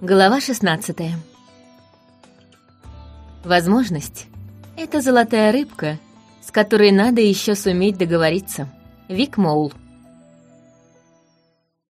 Глава 16 Возможность — это золотая рыбка, с которой надо еще суметь договориться. Вик Моул.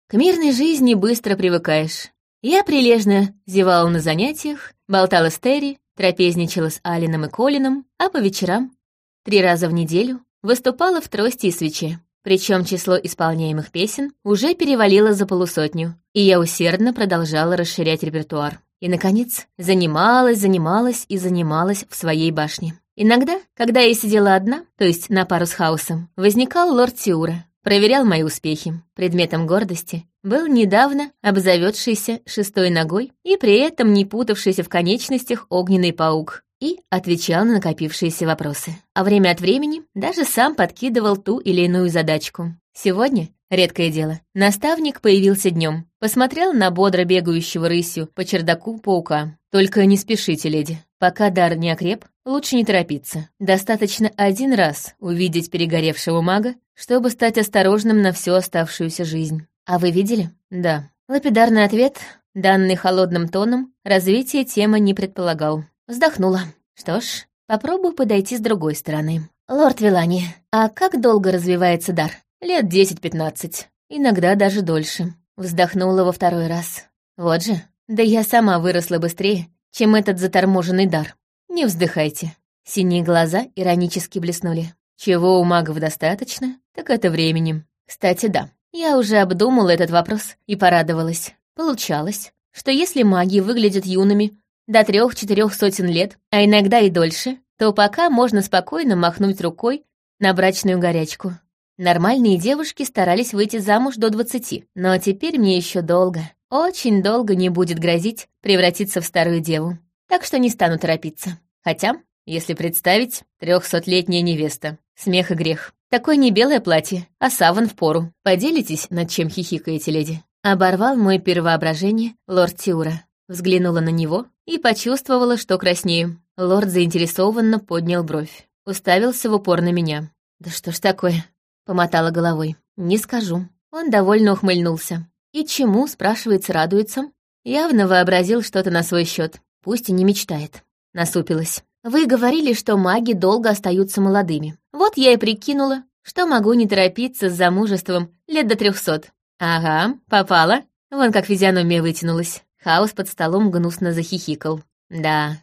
К мирной жизни быстро привыкаешь. Я прилежно зевала на занятиях, болтала с Терри, трапезничала с Алином и Колином, а по вечерам, три раза в неделю, выступала в трости и свече. Причем число исполняемых песен уже перевалило за полусотню, и я усердно продолжала расширять репертуар. И, наконец, занималась, занималась и занималась в своей башне. Иногда, когда я сидела одна, то есть на пару с хаосом, возникал лорд Тиура, проверял мои успехи. Предметом гордости был недавно обзаведшийся шестой ногой и при этом не путавшийся в конечностях огненный паук, и отвечал на накопившиеся вопросы. А время от времени даже сам подкидывал ту или иную задачку. Сегодня, редкое дело, наставник появился днем, посмотрел на бодро бегающего рысью по чердаку паука. «Только не спешите, леди. Пока дар не окреп, лучше не торопиться. Достаточно один раз увидеть перегоревшего мага, чтобы стать осторожным на всю оставшуюся жизнь. А вы видели? Да. Лапидарный ответ, данный холодным тоном, развитие темы не предполагал. Вздохнула. Что ж, попробую подойти с другой стороны. «Лорд Вилани, а как долго развивается дар?» «Лет десять-пятнадцать. Иногда даже дольше». Вздохнула во второй раз. «Вот же, да я сама выросла быстрее, чем этот заторможенный дар. Не вздыхайте». Синие глаза иронически блеснули. Чего у магов достаточно, так это временем. Кстати, да, я уже обдумала этот вопрос и порадовалась. Получалось, что если маги выглядят юными до трех-четырех сотен лет, а иногда и дольше, то пока можно спокойно махнуть рукой на брачную горячку. Нормальные девушки старались выйти замуж до двадцати, но теперь мне еще долго, очень долго не будет грозить превратиться в старую деву. Так что не стану торопиться. Хотя, если представить, трехсотлетняя невеста. Смех и грех. Такое не белое платье, а саван в пору. Поделитесь, над чем хихикаете, леди. Оборвал мой первоображение лорд Тиура. Взглянула на него и почувствовала, что краснею. Лорд заинтересованно поднял бровь. Уставился в упор на меня. «Да что ж такое?» — помотала головой. «Не скажу». Он довольно ухмыльнулся. «И чему?» — спрашивается, радуется. Явно вообразил что-то на свой счет. Пусть и не мечтает. Насупилась. «Вы говорили, что маги долго остаются молодыми. Вот я и прикинула, что могу не торопиться с замужеством лет до трехсот. Ага, попала. Вон как физиономия вытянулась. Хаос под столом гнусно захихикал. Да,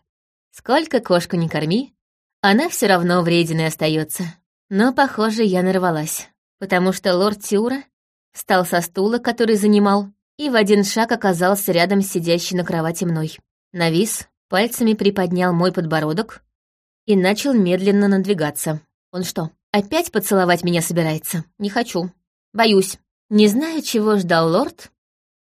сколько кошку не корми, она все равно врединой остается. Но, похоже, я нарвалась, потому что лорд Тиура встал со стула, который занимал, и в один шаг оказался рядом с сидящей на кровати мной. Навис, пальцами приподнял мой подбородок и начал медленно надвигаться. Он что, опять поцеловать меня собирается? Не хочу. Боюсь. Не знаю, чего ждал лорд.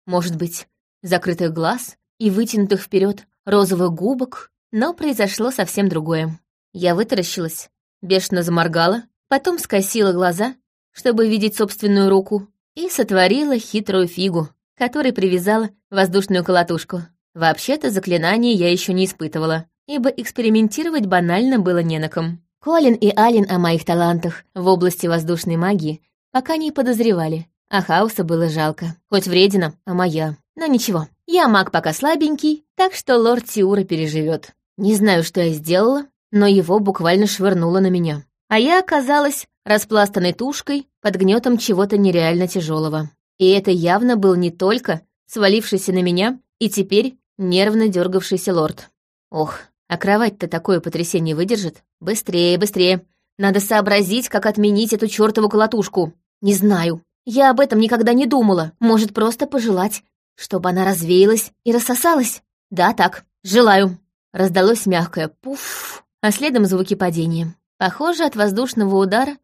Может быть, закрытых глаз и вытянутых вперед розовых губок, но произошло совсем другое. Я вытаращилась, бешено заморгала, потом скосила глаза, чтобы видеть собственную руку, и сотворила хитрую фигу, которой привязала воздушную колотушку. Вообще-то заклинание я еще не испытывала, ибо экспериментировать банально было не на ком. Колин и Алин о моих талантах в области воздушной магии пока не подозревали, а хаоса было жалко. Хоть вредина, а моя. Но ничего, я маг пока слабенький, так что лорд Тиура переживет. Не знаю, что я сделала, но его буквально швырнуло на меня. А я оказалась распластанной тушкой под гнетом чего-то нереально тяжелого. И это явно был не только свалившийся на меня и теперь нервно дергавшийся лорд. Ох, а кровать-то такое потрясение выдержит? Быстрее, быстрее. Надо сообразить, как отменить эту чертову колотушку. Не знаю. Я об этом никогда не думала. Может, просто пожелать, чтобы она развеялась и рассосалась? Да, так. Желаю. Раздалось мягкое «пуф», а следом звуки падения. Похоже, от воздушного удара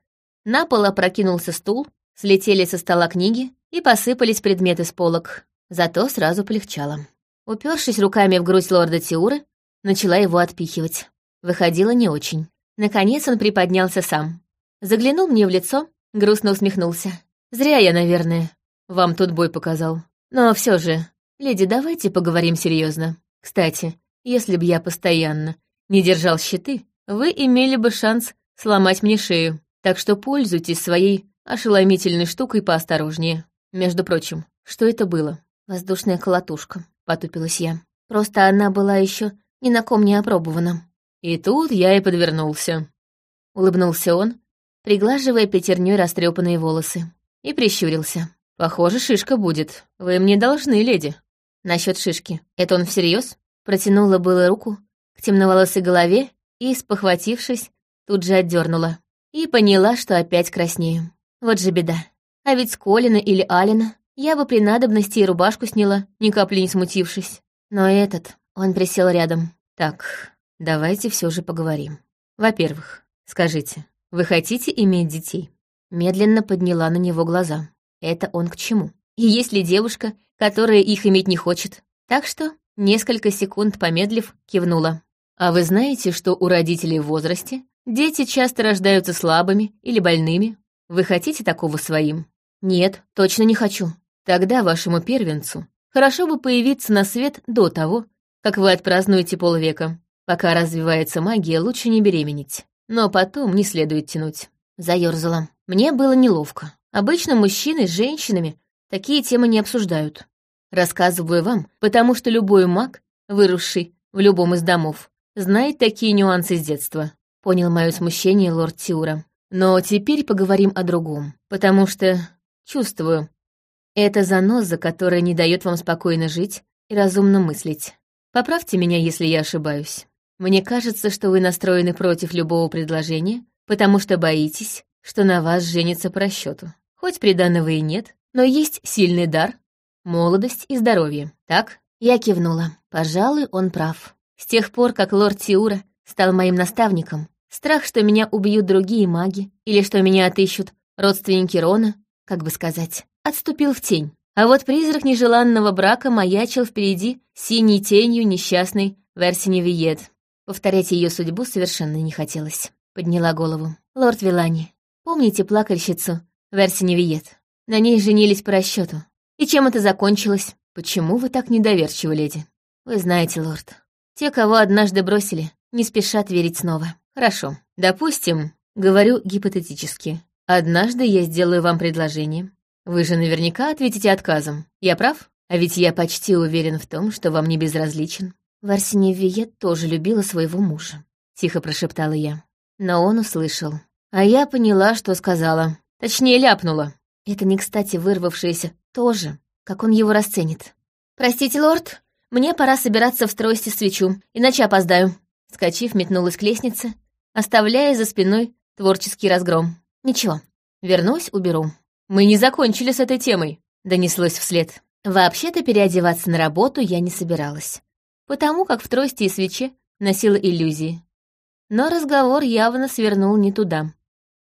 на пол опрокинулся стул, слетели со стола книги и посыпались предметы с полок. Зато сразу полегчало. Упершись руками в грудь лорда Тиуры, начала его отпихивать. Выходило не очень. Наконец он приподнялся сам. Заглянул мне в лицо, грустно усмехнулся. «Зря я, наверное, вам тут бой показал. Но все же, леди, давайте поговорим серьезно. Кстати, если бы я постоянно не держал щиты, вы имели бы шанс сломать мне шею. Так что пользуйтесь своей ошеломительной штукой поосторожнее. Между прочим, что это было? Воздушная колотушка. — потупилась я. «Просто она была еще ни на ком не опробована». «И тут я и подвернулся», — улыбнулся он, приглаживая пятерней растрепанные волосы, и прищурился. «Похоже, шишка будет. Вы мне должны, леди». Насчет шишки. Это он всерьез? Протянула было руку к темноволосой голове и, спохватившись, тут же отдернула. И поняла, что опять краснею. Вот же беда. А ведь с Колина или Алина я бы при надобности и рубашку сняла, ни капли не смутившись. Но этот, он присел рядом. Так, давайте все же поговорим. Во-первых, скажите, вы хотите иметь детей? Медленно подняла на него глаза. Это он к чему? И есть ли девушка, которая их иметь не хочет? Так что, несколько секунд помедлив, кивнула. А вы знаете, что у родителей в возрасте дети часто рождаются слабыми или больными? Вы хотите такого своим? Нет, точно не хочу. Тогда вашему первенцу хорошо бы появиться на свет до того, как вы отпразднуете полвека. Пока развивается магия, лучше не беременеть. Но потом не следует тянуть. Заёрзала. Мне было неловко. Обычно мужчины с женщинами такие темы не обсуждают. Рассказываю вам, потому что любой маг, выросший в любом из домов, знает такие нюансы с детства. Понял мое смущение лорд Тиура. Но теперь поговорим о другом, потому что, чувствую, это заноза, которая не дает вам спокойно жить и разумно мыслить. Поправьте меня, если я ошибаюсь. Мне кажется, что вы настроены против любого предложения, потому что боитесь, что на вас женится по расчету. Хоть приданного и нет, но есть сильный дар, молодость и здоровье. Так? Я кивнула. Пожалуй, он прав. С тех пор, как лорд Тиура стал моим наставником, страх, что меня убьют другие маги, или что меня отыщут родственники Рона, как бы сказать, отступил в тень. А вот призрак нежеланного брака маячил впереди синей тенью несчастной Версини Виет. Повторять ее судьбу совершенно не хотелось. Подняла голову. «Лорд Вилани, помните плакальщицу Виет? На ней женились по расчету. И чем это закончилось? Почему вы так недоверчивы, леди? Вы знаете, лорд, те, кого однажды бросили, не спешат верить снова. Хорошо, допустим, говорю гипотетически. Однажды я сделаю вам предложение, вы же наверняка ответите отказом. Я прав? А ведь я почти уверен в том, что вам не безразличен. Варсиния Виет тоже любила своего мужа. Тихо прошептала я. Но он услышал. А я поняла, что сказала. Точнее, ляпнула. Это не кстати вырвавшееся тоже, как он его расценит. «Простите, лорд, мне пора собираться в стройсти свечу, иначе опоздаю». Скочив, метнулась к лестнице, оставляя за спиной творческий разгром. «Ничего, вернусь, уберу». «Мы не закончили с этой темой», — донеслось вслед. Вообще-то переодеваться на работу я не собиралась, потому как в трости и свече носила иллюзии. Но разговор явно свернул не туда.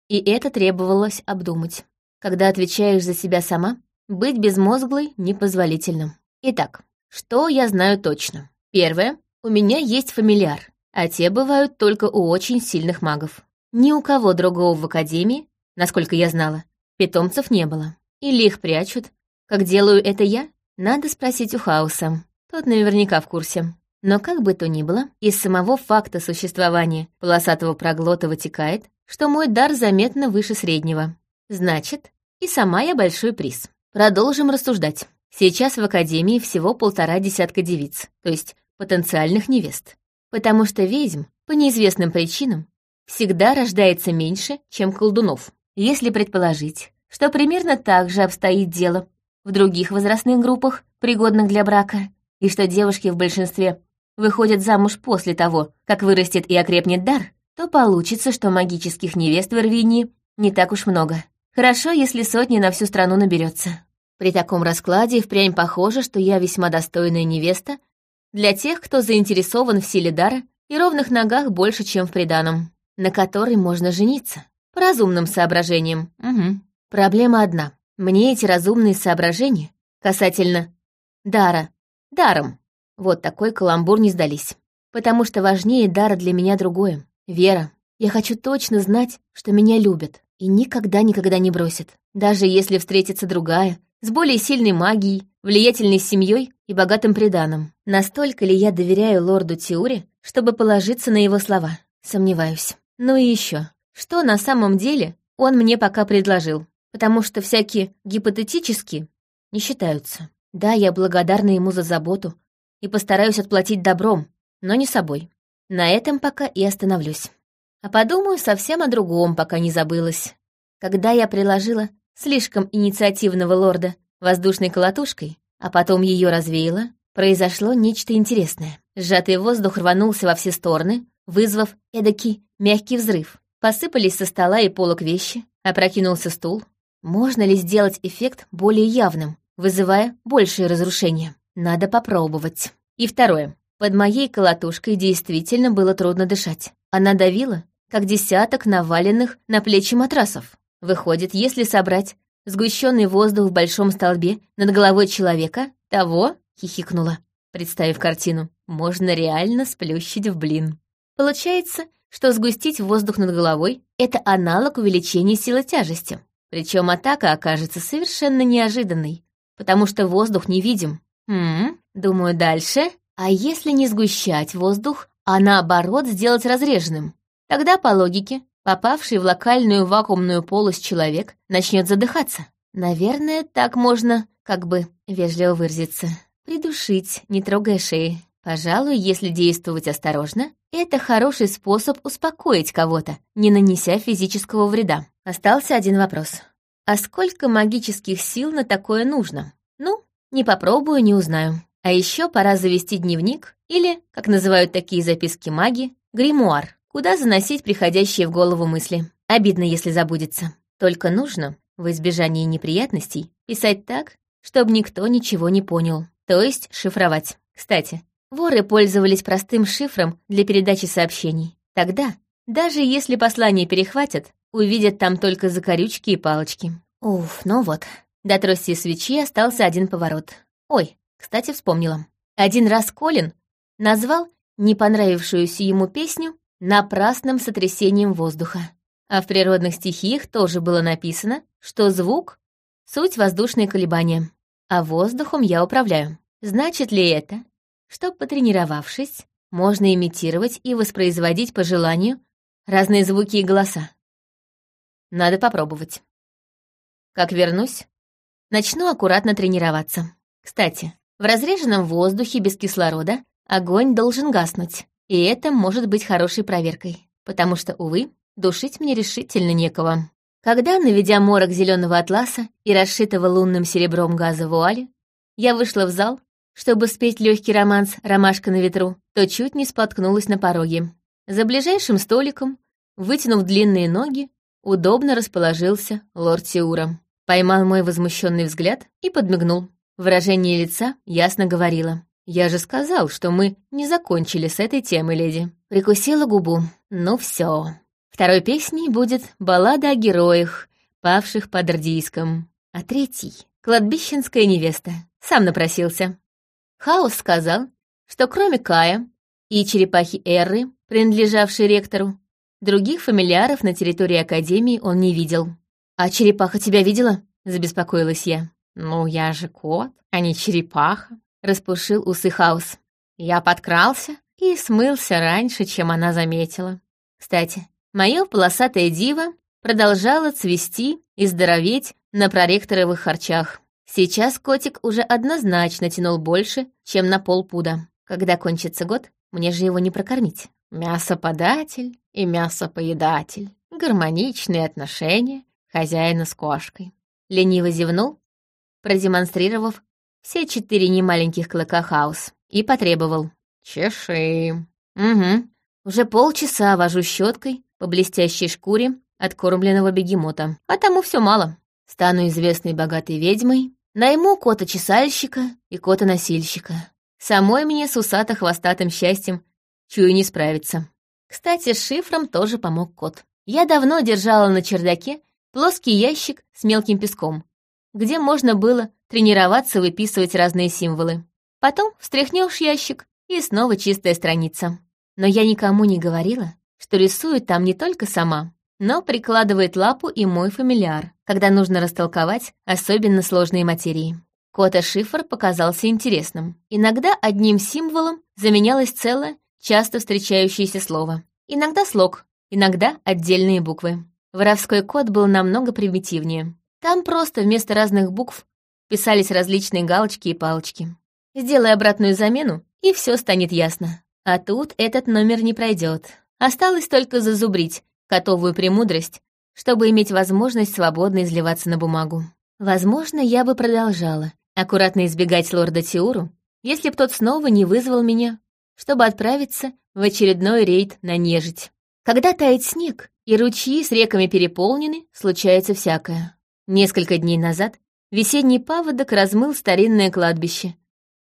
И это требовалось обдумать. Когда отвечаешь за себя сама, быть безмозглой непозволительно. Итак, что я знаю точно? Первое, у меня есть фамильяр, а те бывают только у очень сильных магов. Ни у кого другого в Академии, насколько я знала, Питомцев не было. Или их прячут. Как делаю это я? Надо спросить у Хауса. Тот наверняка в курсе. Но как бы то ни было, из самого факта существования полосатого проглота вытекает, что мой дар заметно выше среднего. Значит, и сама я большой приз. Продолжим рассуждать. Сейчас в Академии всего полтора десятка девиц, то есть потенциальных невест. Потому что ведьм, по неизвестным причинам, всегда рождается меньше, чем колдунов. Если предположить, что примерно так же обстоит дело в других возрастных группах, пригодных для брака, и что девушки в большинстве выходят замуж после того, как вырастет и окрепнет дар, то получится, что магических невест в Ирвинии не так уж много. Хорошо, если сотни на всю страну наберется. При таком раскладе впрямь похоже, что я весьма достойная невеста для тех, кто заинтересован в силе дара и ровных ногах больше, чем в приданом, на которой можно жениться. По разумным соображениям. Угу. Проблема одна. Мне эти разумные соображения касательно дара, даром, вот такой каламбур не сдались. Потому что важнее дара для меня другое. Вера. Я хочу точно знать, что меня любят и никогда-никогда не бросят. Даже если встретится другая, с более сильной магией, влиятельной семьей и богатым приданым. Настолько ли я доверяю лорду Тиуре, чтобы положиться на его слова? Сомневаюсь. Ну и еще. Что на самом деле он мне пока предложил, потому что всякие гипотетические не считаются. Да, я благодарна ему за заботу, и постараюсь отплатить добром, но не собой. На этом пока и остановлюсь. А подумаю совсем о другом, пока не забылась. Когда я приложила слишком инициативного лорда воздушной колотушкой, а потом ее развеяла, произошло нечто интересное. Сжатый воздух рванулся во все стороны, вызвав эдакий мягкий взрыв. Посыпались со стола и полок вещи, опрокинулся стул. Можно ли сделать эффект более явным, вызывая большее разрушение? Надо попробовать. И второе. Под моей колотушкой действительно было трудно дышать. Она давила, как десяток наваленных на плечи матрасов. Выходит, если собрать сгущенный воздух в большом столбе над головой человека, того, хихикнула, представив картину, можно реально сплющить в блин. Получается, что сгустить воздух над головой — это аналог увеличения силы тяжести. Причем атака окажется совершенно неожиданной, потому что воздух невидим. Хм, думаю, дальше. А если не сгущать воздух, а наоборот сделать разреженным? Тогда, по логике, попавший в локальную вакуумную полость человек начнет задыхаться. Наверное, так можно, как бы, вежливо выразиться, придушить, не трогая шеи. Пожалуй, если действовать осторожно, это хороший способ успокоить кого-то, не нанеся физического вреда. Остался один вопрос. А сколько магических сил на такое нужно? Ну, не попробую, не узнаю. А еще пора завести дневник или, как называют такие записки маги, гримуар, куда заносить приходящие в голову мысли. Обидно, если забудется. Только нужно, в избежании неприятностей, писать так, чтобы никто ничего не понял. То есть шифровать. Кстати, Воры пользовались простым шифром для передачи сообщений. Тогда, даже если послание перехватят, увидят там только закорючки и палочки. Уф, ну вот. До трости свечи остался один поворот. Ой, кстати, вспомнила. Один раз Колин назвал не понравившуюся ему песню напрасным сотрясением воздуха. А в природных стихиях тоже было написано, что звук — суть воздушные колебания, а воздухом я управляю. Значит ли это, что, потренировавшись, можно имитировать и воспроизводить по желанию разные звуки и голоса. Надо попробовать. Как вернусь, начну аккуратно тренироваться. Кстати, в разреженном воздухе без кислорода огонь должен гаснуть, и это может быть хорошей проверкой, потому что, увы, душить мне решительно некого. Когда, наведя морок зеленого атласа и расшитого лунным серебром газа вуали, я вышла в зал, чтобы спеть легкий романс «Ромашка на ветру», то чуть не споткнулась на пороге. За ближайшим столиком, вытянув длинные ноги, удобно расположился лорд Сиура. Поймал мой возмущенный взгляд и подмигнул. Выражение лица ясно говорило. «Я же сказал, что мы не закончили с этой темой, леди». Прикусила губу. «Ну все. Второй песней будет баллада о героях, павших под Рдийском. А третий — кладбищенская невеста. Сам напросился. Хаус сказал, что кроме Кая и черепахи Эрры, принадлежавшей ректору, других фамильяров на территории Академии он не видел. «А черепаха тебя видела?» — забеспокоилась я. «Ну, я же кот, а не черепаха», — распушил усы Хаус. Я подкрался и смылся раньше, чем она заметила. Кстати, мое полосатое диво продолжало цвести и здороветь на проректоровых харчах. Сейчас котик уже однозначно тянул больше, чем на полпуда. Когда кончится год, мне же его не прокормить. Мясоподатель и мясопоедатель. Гармоничные отношения хозяина с кошкой. Лениво зевнул, продемонстрировав все четыре немаленьких клыка хаос, и потребовал. «Чеши». «Угу. Уже полчаса вожу щеткой по блестящей шкуре откормленного бегемота, а тому все мало. Стану известной богатой ведьмой, Найму кота-чесальщика и кота-носильщика. Самой мне с усато-хвостатым счастьем чую не справиться. Кстати, с шифром тоже помог кот. Я давно держала на чердаке плоский ящик с мелким песком, где можно было тренироваться выписывать разные символы. Потом встряхнешь ящик, и снова чистая страница. Но я никому не говорила, что рисую там не только сама, но прикладывает лапу и мой фамильяр, когда нужно растолковать особенно сложные материи. Кота-шифр показался интересным. Иногда одним символом заменялось целое, часто встречающееся слово. Иногда слог, иногда отдельные буквы. Воровской код был намного примитивнее. Там просто вместо разных букв писались различные галочки и палочки. Сделай обратную замену, и все станет ясно. А тут этот номер не пройдет. Осталось только зазубрить котовую премудрость, чтобы иметь возможность свободно изливаться на бумагу. Возможно, я бы продолжала аккуратно избегать лорда Тиуру, если б тот снова не вызвал меня, чтобы отправиться в очередной рейд на нежить. Когда тает снег и ручьи с реками переполнены, случается всякое. Несколько дней назад весенний паводок размыл старинное кладбище,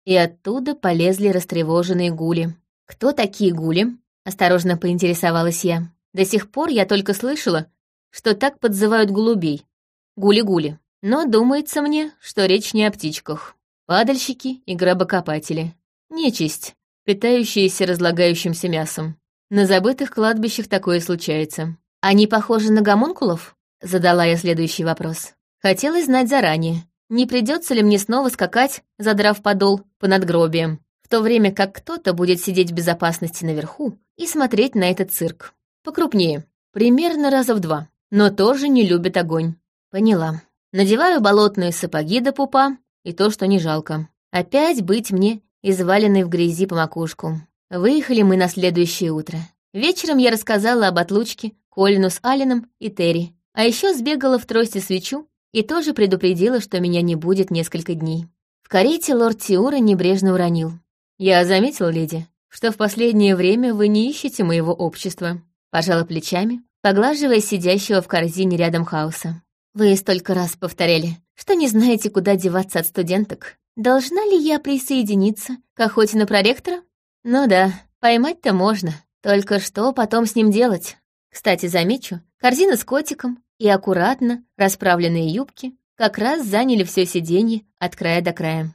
и оттуда полезли растревоженные гули. Кто такие гули? Осторожно поинтересовалась я. До сих пор я только слышала, что так подзывают голубей. Гули-гули. Но думается мне, что речь не о птичках. Падальщики и гробокопатели. Нечисть, питающиеся разлагающимся мясом. На забытых кладбищах такое случается. Они похожи на гомункулов? Задала я следующий вопрос. Хотелось знать заранее, не придется ли мне снова скакать, задрав подол, по надгробиям, в то время как кто-то будет сидеть в безопасности наверху и смотреть на этот цирк. Покрупнее, примерно раза в два, но тоже не любит огонь. Поняла. Надеваю болотные сапоги до пупа, и то, что не жалко. Опять быть мне изваленной в грязи по макушку. Выехали мы на следующее утро. Вечером я рассказала об отлучке Колину с Алином и Терри, а еще сбегала в трости свечу и тоже предупредила, что меня не будет несколько дней. В карете лорд Тиура небрежно уронил. «Я заметил, леди, что в последнее время вы не ищете моего общества», пожала плечами, поглаживая сидящего в корзине рядом хаоса. «Вы столько раз повторяли, что не знаете, куда деваться от студенток. Должна ли я присоединиться к охоте на проректора? Ну да, поймать-то можно. Только что потом с ним делать? Кстати, замечу, корзина с котиком и аккуратно расправленные юбки как раз заняли все сиденье от края до края.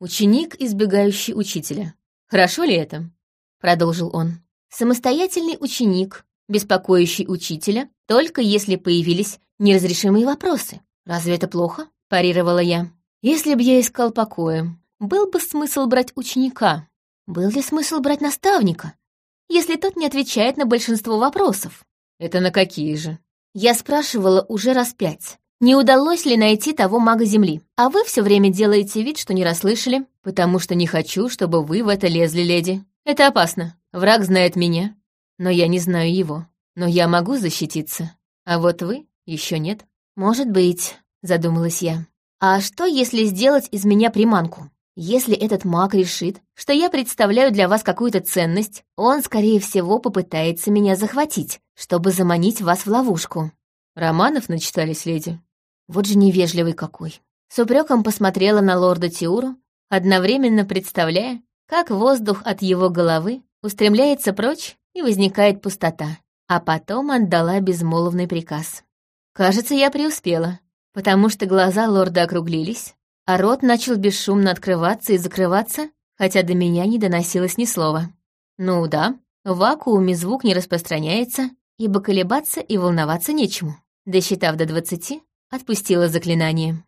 Ученик, избегающий учителя. Хорошо ли это? Продолжил он. Самостоятельный ученик, беспокоящий учителя, только если появились неразрешимые вопросы. Разве это плохо? Парировала я. Если б я искал покоя, был бы смысл брать ученика. Был ли смысл брать наставника, если тот не отвечает на большинство вопросов? Это на какие же? Я спрашивала уже раз пять, не удалось ли найти того мага Земли. А вы все время делаете вид, что не расслышали, потому что не хочу, чтобы вы в это лезли, леди. Это опасно. Враг знает меня, но я не знаю его. Но я могу защититься. А вот вы еще нет. Может быть, задумалась я. А что, если сделать из меня приманку? Если этот маг решит, что я представляю для вас какую-то ценность, он, скорее всего, попытается меня захватить, чтобы заманить вас в ловушку. Романов начитались, леди. Вот же невежливый какой. С упреком посмотрела на лорда Тиуру, одновременно представляя, как воздух от его головы устремляется прочь и возникает пустота, а потом отдала безмолвный приказ. Кажется, я преуспела, потому что глаза лорда округлились, а рот начал бесшумно открываться и закрываться, хотя до меня не доносилось ни слова. Ну да, в вакууме звук не распространяется, ибо колебаться и волноваться нечему. Досчитав до двадцати, отпустила заклинание.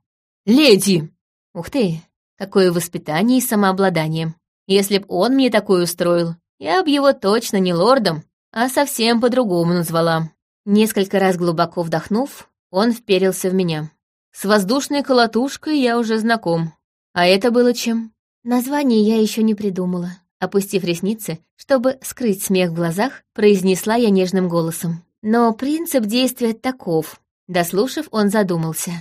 «Леди!» Ух ты, какое воспитание и самообладание. Если б он мне такое устроил, я б его точно не лордом, а совсем по-другому назвала. Несколько раз глубоко вдохнув, он вперился в меня. С воздушной колотушкой я уже знаком. А это было чем? Название я еще не придумала. Опустив ресницы, чтобы скрыть смех в глазах, произнесла я нежным голосом. Но принцип действия таков. Дослушав, он задумался.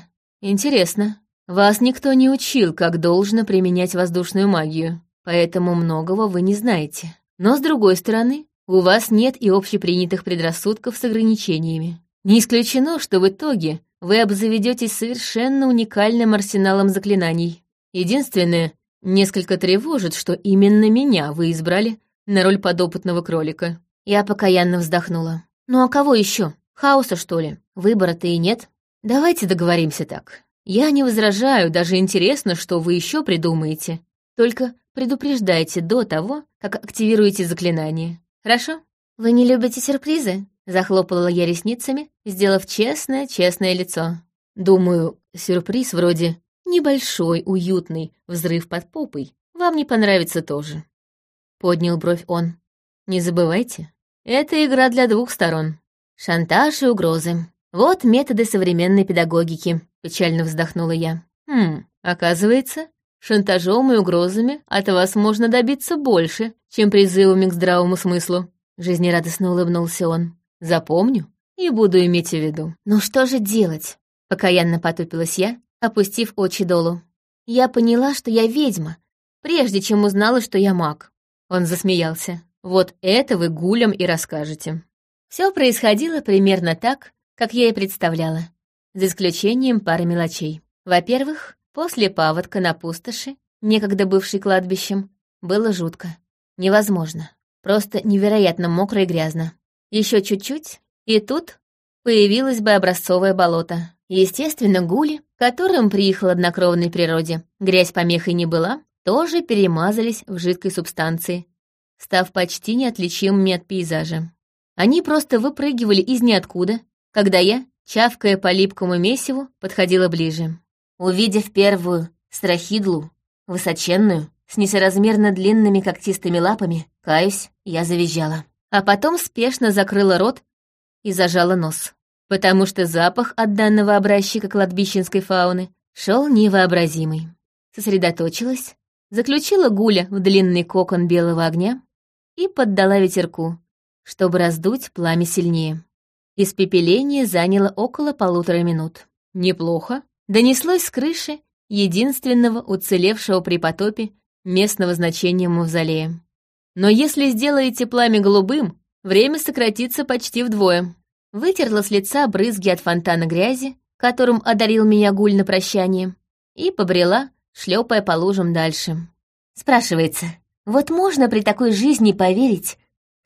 Интересно. Вас никто не учил, как должно применять воздушную магию, поэтому многого вы не знаете. Но, с другой стороны, у вас нет и общепринятых предрассудков с ограничениями. Не исключено, что в итоге вы обзаведетесь совершенно уникальным арсеналом заклинаний. Единственное, несколько тревожит, что именно меня вы избрали на роль подопытного кролика. Я покаянно вздохнула. Ну а кого еще? Хаоса, что ли? Выбора-то и нет. Давайте договоримся так. Я не возражаю, даже интересно, что вы еще придумаете. Только предупреждайте до того, как активируете заклинание. Хорошо? Вы не любите сюрпризы? Захлопала я ресницами, сделав честное-честное лицо. Думаю, сюрприз вроде «небольшой, уютный взрыв под попой» вам не понравится тоже. Поднял бровь он. Не забывайте, это игра для двух сторон. Шантаж и угрозы. Вот методы современной педагогики, печально вздохнула я. Хм, оказывается, Шантажом и угрозами от вас можно добиться больше, чем призывами к здравому смыслу. Жизнерадостно улыбнулся он. Запомню и буду иметь в виду. Ну что же делать? Покаянно потупилась я, опустив очи долу. Я поняла, что я ведьма, прежде чем узнала, что я маг. Он засмеялся. Вот это вы гулям и расскажете. Все происходило примерно так, как я и представляла, за исключением пары мелочей. Во-первых, после паводка на пустоши, некогда бывшей кладбищем, было жутко. Невозможно. Просто невероятно мокро и грязно. Еще чуть-чуть, и тут появилось бы образцовое болото. Естественно, гули, которым при их хладнокровной природе грязь помехой не была, тоже перемазались в жидкой субстанции, став почти неотличимыми от пейзажа. Они просто выпрыгивали из ниоткуда, когда я, чавкая по липкому месиву, подходила ближе. Увидев первую страхидлу, высоченную, с несоразмерно длинными когтистыми лапами, каюсь, я завизжала. А потом спешно закрыла рот и зажала нос, потому что запах от данного образчика кладбищенской фауны шел невообразимый. Сосредоточилась, заключила гуля в длинный кокон белого огня и поддала ветерку, чтобы раздуть пламя сильнее. Испепеление заняло около полутора минут. Неплохо, донеслось с крыши единственного уцелевшего при потопе местного значения мавзолея. Но если сделаете пламя голубым, время сократится почти вдвое. Вытерла с лица брызги от фонтана грязи, которым одарил меня гуль на прощание, и побрела, шлепая по лужам дальше. Спрашивается, вот можно при такой жизни поверить,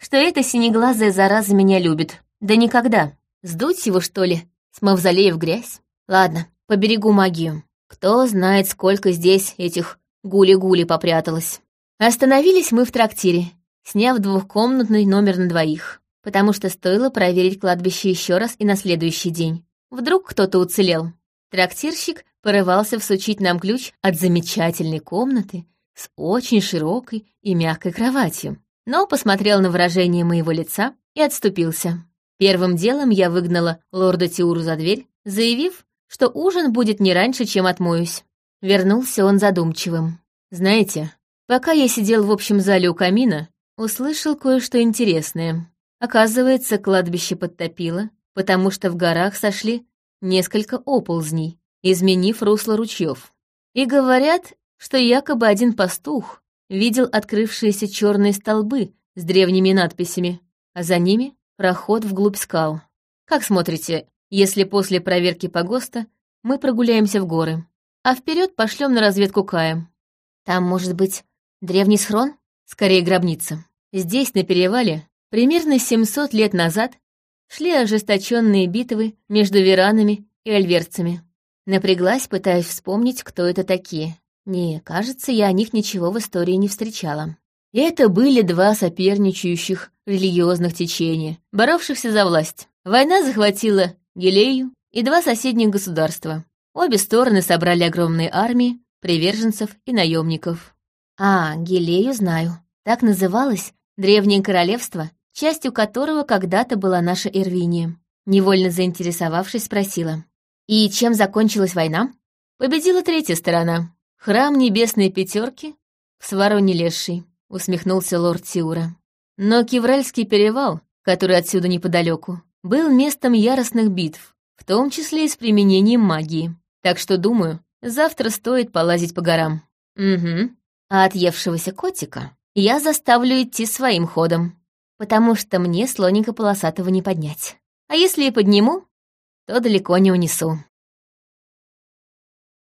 что эта синеглазая зараза меня любит? Да никогда. Сдуть его, что ли, с мавзолея в грязь? Ладно, поберегу магию. Кто знает, сколько здесь этих гули-гули попряталось. Остановились мы в трактире, сняв двухкомнатный номер на двоих, потому что стоило проверить кладбище еще раз и на следующий день. Вдруг кто-то уцелел. Трактирщик порывался всучить нам ключ от замечательной комнаты с очень широкой и мягкой кроватью, но посмотрел на выражение моего лица и отступился. Первым делом я выгнала лорда Тиуру за дверь, заявив, что ужин будет не раньше, чем отмоюсь. Вернулся он задумчивым. Знаете, пока я сидел в общем зале у камина, услышал кое-что интересное. Оказывается, кладбище подтопило, потому что в горах сошли несколько оползней, изменив русло ручьев. И говорят, что якобы один пастух видел открывшиеся черные столбы с древними надписями, а за ними проход вглубь скал. Как смотрите, если после проверки погоста мы прогуляемся в горы, а вперед пошлем на разведку Кая. Там, может быть, древний схрон? Скорее, гробница. Здесь, на перевале, примерно 700 лет назад шли ожесточенные битвы между веранами и альверцами. Напряглась, пытаясь вспомнить, кто это такие. Не, кажется, я о них ничего в истории не встречала. Это были два соперничающих религиозных течения, боровшихся за власть. Война захватила Гелею и два соседних государства. Обе стороны собрали огромные армии, приверженцев и наемников. А, Гелею знаю. Так называлось древнее королевство, частью которого когда-то была наша Ирвиния. Невольно заинтересовавшись, спросила. И чем закончилась война? Победила третья сторона. Храм Небесной Пятерки в Свароне Лешей, усмехнулся лорд Тиура. Но Кивральский перевал, который отсюда неподалеку, был местом яростных битв, в том числе и с применением магии. Так что, думаю, завтра стоит полазить по горам. Угу. А отъевшегося котика я заставлю идти своим ходом, потому что мне слоника полосатого не поднять. А если и подниму, то далеко не унесу.